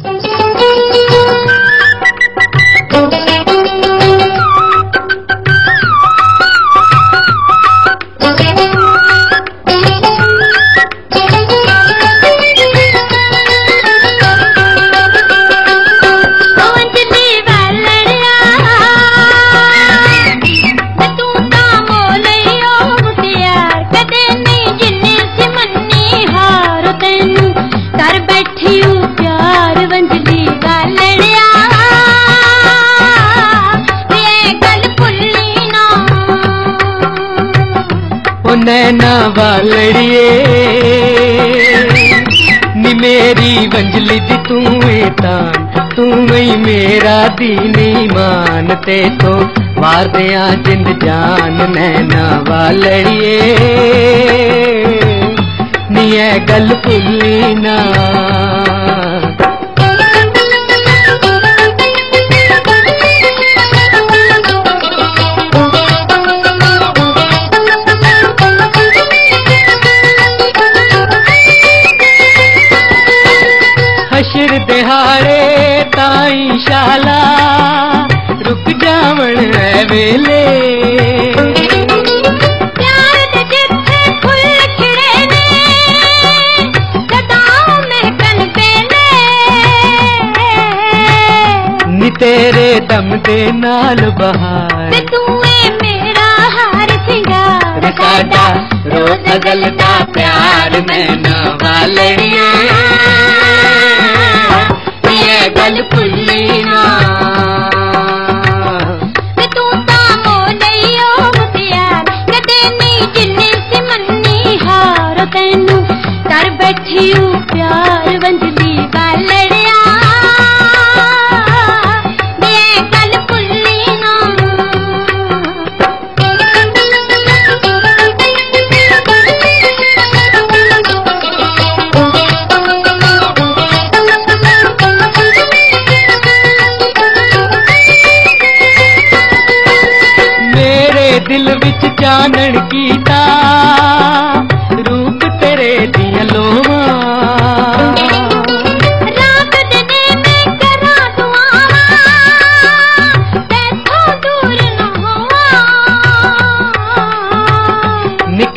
Thank you. नैना वालड़िए, नी मेरी बंजली दी तू तान, तू ही मेरा दीनी मानते तो मार दिया जिंद जान, नैना वालड़िए। नी है गल भुली ना हशर ताई शाला रुक जावण है वेले। तेरे दम दे नाल बहार। तू मेरा हार सिंगार साडा रोज गलता प्यार नैना वालड़िए ये ਹਾਰ ਤੈਨੂੰ ਕਰ ਬੈਠੀ ਹੂੰ ਪਿਆਰ ਵੰਜਲੀ ਵਾਲੜਿਆ ਮੈਂ ਗੱਲ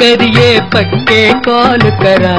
करिए पक्के कॉल करा